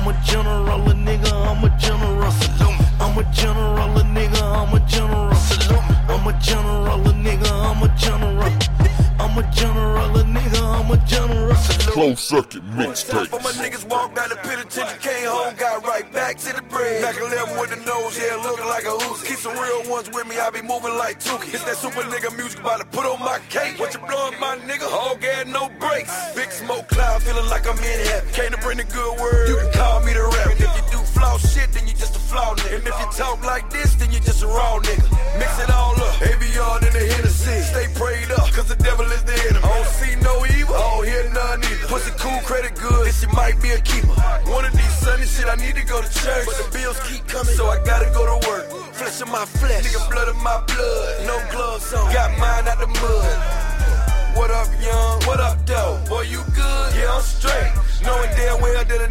I'm a general, a nigga, I'm a general. I'm a general, a nigga, I'm a general. I'm a general, a nigga, I'm a general. I'm a general, a nigga, I'm a general. Closed circuit mixtapes. for my niggas walked out the penitentiary, came home, got right back to the bread. Back 11 with the nose, yeah, looking like a who's. Keep some real ones with me, I be moving like Tukey. It's that super nigga music about to put on my cake. What you blowing, my nigga? All gas, no brakes. Big smoke cloud, feeling like I'm in heaven. Came to bring the good word, you can shit, then you just a flaw nigga. And if you talk like this, then you just a raw nigga. Mix it all up, ABR in the Hennessy. Stay prayed up, cause the devil is the enemy. I don't see no evil, I don't hear none either. Pussy cool, credit good, this shit might be a keeper. One of these Sunday shit, I need to go to church. But the bills keep coming, so I gotta go to work. Flesh of my flesh, nigga, blood of my blood. No gloves on, got mine out the mud. What up, young? What up, though? Boy, you good? Yeah, I'm straight. Knowing damn well that a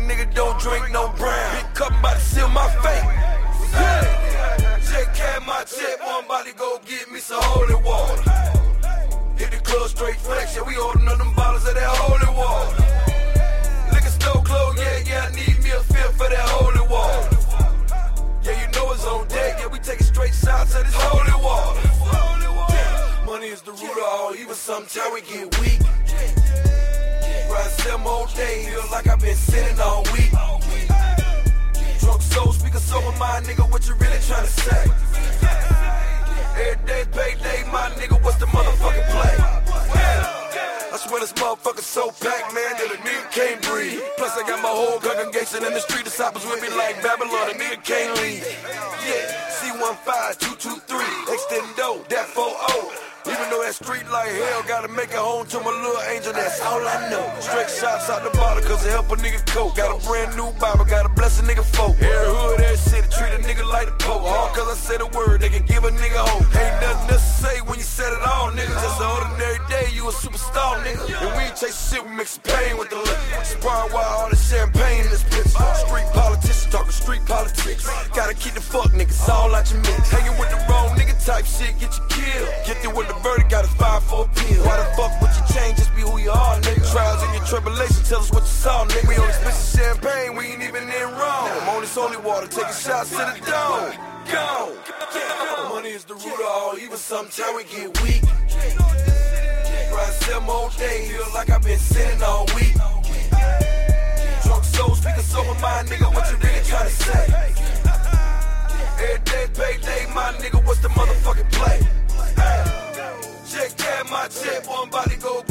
check, one body go get me some holy water. Hit the club straight flex, yeah, we holding up them bottles of that holy water. Liquor store closed, yeah, yeah, I need me a fifth for that holy water. Yeah, you know it's on deck, yeah, we taking straight shots of this holy water. Money is the root of all evil, sometimes we get weak. Ride seven whole days, feel like I've been sitting all week. Drunk soul, speak a sober mind, nigga, what you really tryna say? So packed, man, that a nigga can't breathe. Plus, I got my whole congregation in the street, disciples with me like Babylon, a nigga can't leave. Yeah, C15, 223, street like hell, gotta make it home to my little angel, that's all I know. Straight shots out the bottle, cause it help a nigga cope. Got a brand new Bible, gotta bless a nigga folk. Every hood, every city, treat a nigga like a Pope. All cause I said a word, they can give a nigga hope. Ain't nothing to say when you said it all, nigga. Just an ordinary day, you a superstar, nigga. And we ain't chase shit, we mix pain with the liquor. Sparring wild, all the champagne in this bitch. Street politicians talking street politics. Gotta keep the fuck niggas all out your mix. Hanging with the wrong nigga type shit, get you killed. Get through with the verdict, got Tribulation, tell us what you saw, nigga. We only spit champagne, we ain't even in wrong. I'm on this holy water, taking shots to the dome. Go! Money is the root of all evil, sometimes we get weak. Ride seven more days, feel like I've been sinning all week. Drunk soul, speak a sober mind, nigga, what you really trying to say? Every day, payday, my nigga, what's the motherfucking play? Check that, my check, one body go